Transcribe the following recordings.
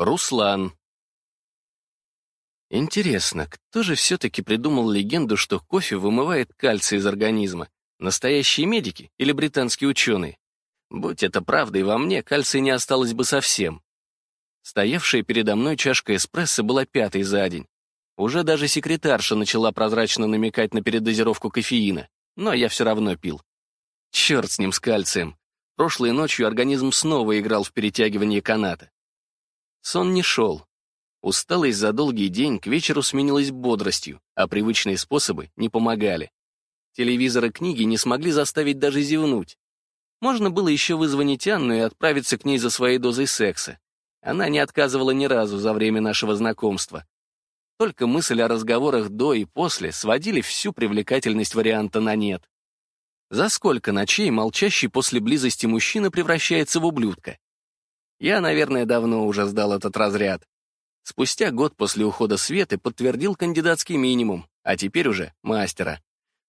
Руслан. Интересно, кто же все-таки придумал легенду, что кофе вымывает кальций из организма? Настоящие медики или британские ученые? Будь это правдой, во мне кальция не осталось бы совсем. Стоявшая передо мной чашка эспрессо была пятой за день. Уже даже секретарша начала прозрачно намекать на передозировку кофеина, но я все равно пил. Черт с ним, с кальцием. Прошлой ночью организм снова играл в перетягивание каната. Сон не шел. Усталость за долгий день к вечеру сменилась бодростью, а привычные способы не помогали. Телевизор и книги не смогли заставить даже зевнуть. Можно было еще вызвонить Анну и отправиться к ней за своей дозой секса. Она не отказывала ни разу за время нашего знакомства. Только мысль о разговорах до и после сводили всю привлекательность варианта на нет. За сколько ночей молчащий после близости мужчина превращается в ублюдка? Я, наверное, давно уже сдал этот разряд. Спустя год после ухода Светы подтвердил кандидатский минимум, а теперь уже мастера.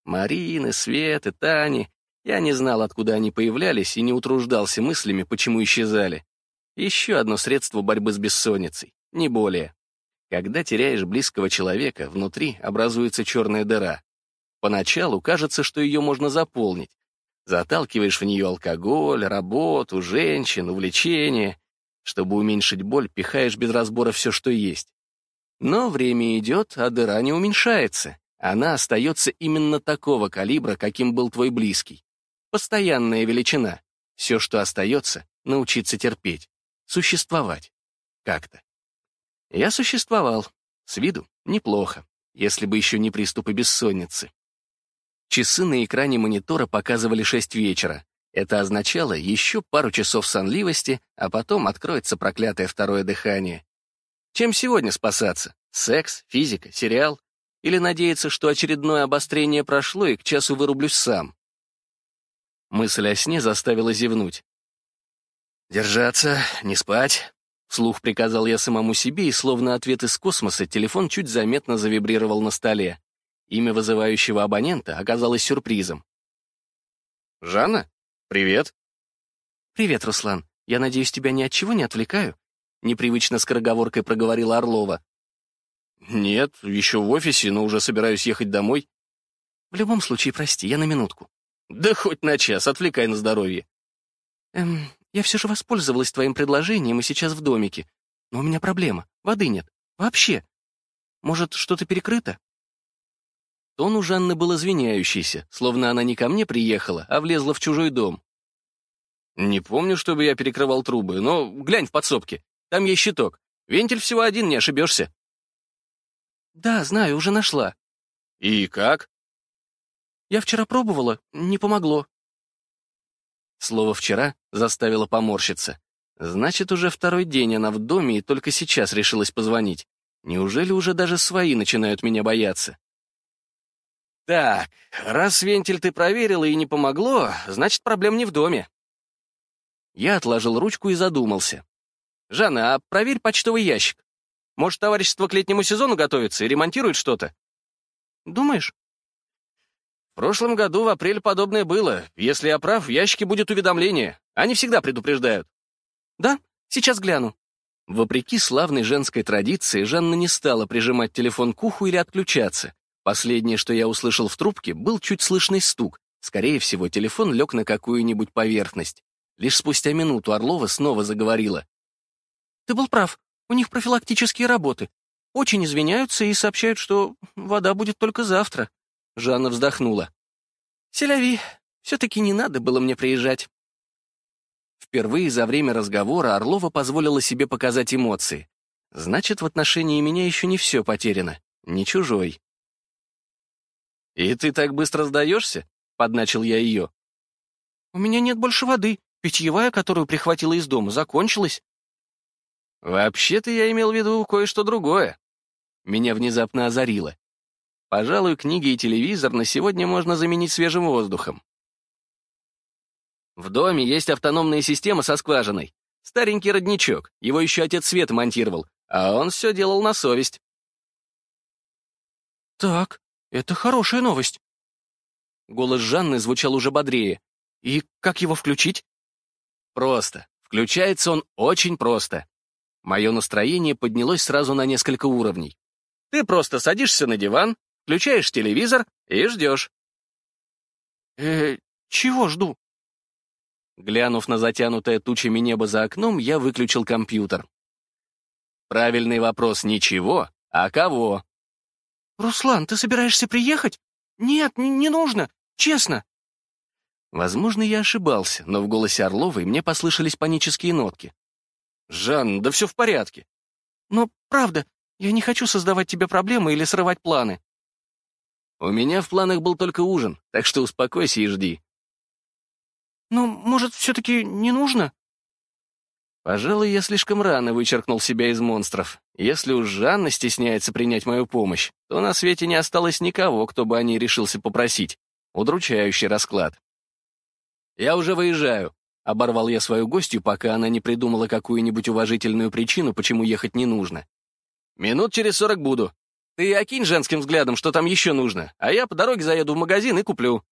Марины, Светы, Тани. Я не знал, откуда они появлялись, и не утруждался мыслями, почему исчезали. Еще одно средство борьбы с бессонницей, не более. Когда теряешь близкого человека, внутри образуется черная дыра. Поначалу кажется, что ее можно заполнить. Заталкиваешь в нее алкоголь, работу, женщин, увлечения. Чтобы уменьшить боль, пихаешь без разбора все, что есть. Но время идет, а дыра не уменьшается. Она остается именно такого калибра, каким был твой близкий. Постоянная величина. Все, что остается, научиться терпеть. Существовать. Как-то. Я существовал. С виду неплохо, если бы еще не приступы бессонницы. Часы на экране монитора показывали 6 вечера. Это означало еще пару часов сонливости, а потом откроется проклятое второе дыхание. Чем сегодня спасаться? Секс, физика, сериал? Или надеяться, что очередное обострение прошло и к часу вырублюсь сам? Мысль о сне заставила зевнуть. «Держаться, не спать», — вслух приказал я самому себе, и словно ответ из космоса телефон чуть заметно завибрировал на столе. Имя вызывающего абонента оказалось сюрпризом. «Жанна? Привет». «Привет, Руслан. Я надеюсь, тебя ни от чего не отвлекаю?» Непривычно скороговоркой проговорила Орлова. «Нет, еще в офисе, но уже собираюсь ехать домой». «В любом случае, прости, я на минутку». «Да хоть на час, отвлекай на здоровье». «Эм, я все же воспользовалась твоим предложением и сейчас в домике. Но у меня проблема, воды нет. Вообще. Может, что-то перекрыто?» Тон у Жанны был извиняющийся, словно она не ко мне приехала, а влезла в чужой дом. «Не помню, чтобы я перекрывал трубы, но глянь в подсобке. Там есть щиток. Вентиль всего один, не ошибешься». «Да, знаю, уже нашла». «И как?» «Я вчера пробовала, не помогло». Слово «вчера» заставило поморщиться. Значит, уже второй день она в доме и только сейчас решилась позвонить. Неужели уже даже свои начинают меня бояться? Так, раз вентиль ты проверила и не помогло, значит, проблем не в доме. Я отложил ручку и задумался. «Жанна, а проверь почтовый ящик. Может, товарищество к летнему сезону готовится и ремонтирует что-то?» «Думаешь?» «В прошлом году в апреле подобное было. Если я прав, в ящике будет уведомление. Они всегда предупреждают». «Да? Сейчас гляну». Вопреки славной женской традиции, Жанна не стала прижимать телефон к уху или отключаться. Последнее, что я услышал в трубке, был чуть слышный стук. Скорее всего, телефон лег на какую-нибудь поверхность. Лишь спустя минуту Орлова снова заговорила. «Ты был прав. У них профилактические работы. Очень извиняются и сообщают, что вода будет только завтра». Жанна вздохнула. «Селяви, все-таки не надо было мне приезжать». Впервые за время разговора Орлова позволила себе показать эмоции. Значит, в отношении меня еще не все потеряно. Не чужой. «И ты так быстро сдаешься?» — подначил я ее. «У меня нет больше воды. Питьевая, которую прихватила из дома, закончилась». «Вообще-то я имел в виду кое-что другое». Меня внезапно озарило. Пожалуй, книги и телевизор на сегодня можно заменить свежим воздухом. В доме есть автономная система со скважиной. Старенький родничок, его еще отец Свет монтировал, а он все делал на совесть. «Так, это хорошая новость». Голос Жанны звучал уже бодрее. «И как его включить?» «Просто. Включается он очень просто. Мое настроение поднялось сразу на несколько уровней. Ты просто садишься на диван, включаешь телевизор и ждешь. Э, чего жду? Глянув на затянутое тучами небо за окном, я выключил компьютер. Правильный вопрос не чего, а кого. «Руслан, ты собираешься приехать? Нет, не нужно, честно». Возможно, я ошибался, но в голосе Орловой мне послышались панические нотки. «Жан, да все в порядке». «Но правда, я не хочу создавать тебе проблемы или срывать планы». «У меня в планах был только ужин, так что успокойся и жди». «Ну, может, все-таки не нужно?» Пожалуй, я слишком рано вычеркнул себя из монстров. Если уж Жанна стесняется принять мою помощь, то на свете не осталось никого, кто бы о ней решился попросить. Удручающий расклад. «Я уже выезжаю», — оборвал я свою гостью, пока она не придумала какую-нибудь уважительную причину, почему ехать не нужно. «Минут через сорок буду. Ты окинь женским взглядом, что там еще нужно, а я по дороге заеду в магазин и куплю».